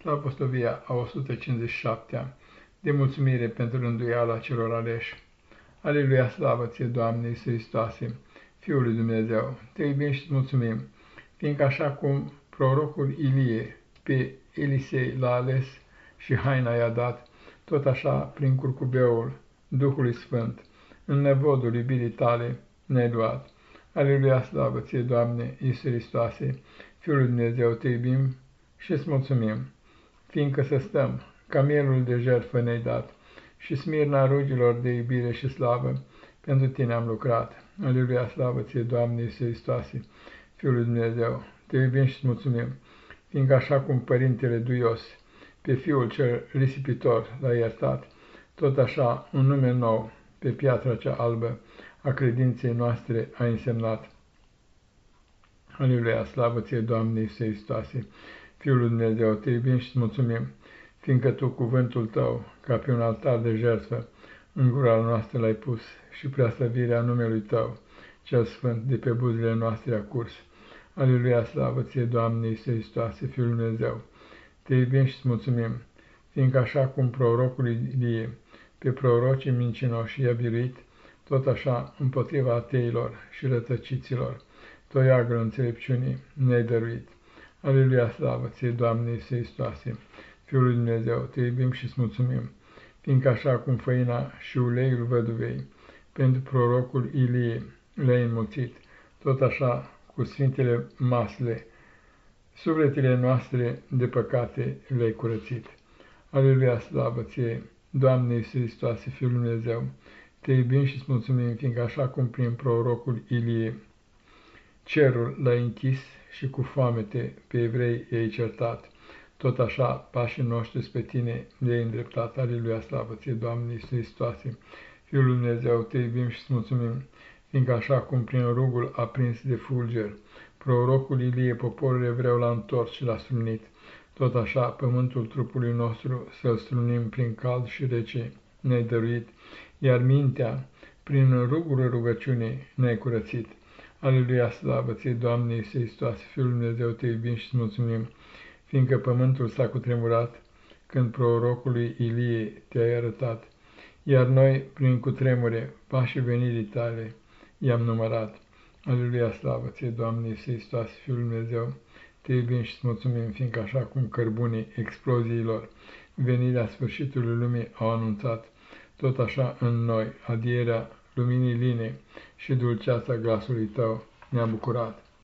Slavostovia a 157-a, de mulțumire pentru rânduiala celor aleși. Aleluia, slavă ție, Doamne Iisus Hristoase, Fiul lui Dumnezeu, te iubim și îți mulțumim, fiindcă așa cum prorocul Ilie pe Elisei l-a ales și haina i-a dat, tot așa, prin curcubeul Duhului Sfânt, în nevodul iubirii tale ne-ai luat. Aleluia, slavă ție, Doamne, Iisus Hristoase, Fiul lui Dumnezeu, te iubim și îți mulțumim, fiindcă să stăm, ca mielul de jertfă ne-ai dat, și smirna rugilor de iubire și slavă, pentru tine am lucrat. Aleluia, slavă ție, Doamne Iisus Hristoase, Fiul lui Dumnezeu, te iubim și îți mulțumim, fiindcă așa cum Părintele Duios pe Fiul cel risipitor l-a iertat, tot așa un nume nou pe piatra cea albă a credinței noastre a însemnat. Aleluia, slavă ție, Doamne Iisuse Hristoase, Fiul lui Dumnezeu, te iubim și mulțumim, fiindcă Tu cuvântul Tău, ca pe un altar de jertfă, în gura noastră l-ai pus și preaslăvirea numelui Tău, cel sfânt, de pe buzele noastre a curs. Aleluia, slavă ție, Doamne Iisuse Hristoase, Fiul lui Dumnezeu, te iubim și mulțumim, fiindcă așa cum prorocul Ilie pe prorocii mincinoși i-a biruit, tot așa împotriva ateilor și rătăciților, toiagul înțelepciunii ne-ai dăruit. Aleluia, slavă ție, Doamne Iisuse Hristoase, Fiul lui Dumnezeu, te iubim și îți mulțumim, fiindcă așa cum făina și uleiul văduvei pentru prorocul Ilie le-ai înmulțit, tot așa cu sfintele masle, sufletele noastre de păcate le-ai curățit. Aleluia, slavă ție, Doamne Iisus Hristoase, Fiul lui Dumnezeu, te iubim și îți mulțumim, fiindcă așa cum prin prorocul Ilie cerul l-ai închis și cu foamete pe evrei i-ai certat, tot așa pașii noștri spre tine le-ai îndreptat. Aleluia, slavă ție, Doamne Iisus Hristoase, Fiul lui Dumnezeu, te iubim și îți mulțumim, fiindcă așa cum prin rugul aprins de fulger, prorocul Ilie poporul evreu l-a întors și l-a sumnit, tot așa, pământul trupului nostru să-l strunim prin cald și rece ne-ai dăruit, iar mintea, prin rugul rugăciunii, ne-ai curățit. Aleluia, slavă ție, Doamne Iisuse Hristoase, Fiul Dumnezeu, te iubim și mulțumim, fiindcă pământul s-a cutremurat când prorocului Ilie te-ai arătat, iar noi, prin cutremure, pașii venirii tale, i-am numărat. Aleluia, slavă ție, Doamne Iisuse Hristoase, Fiul Dumnezeu, te iubim și îți mulțumim, fiindcă așa cum cărbunii exploziilor venirea sfârșitului lumii au anunțat, tot așa în noi, adierea luminii line și dulceața glasului tău ne-a bucurat.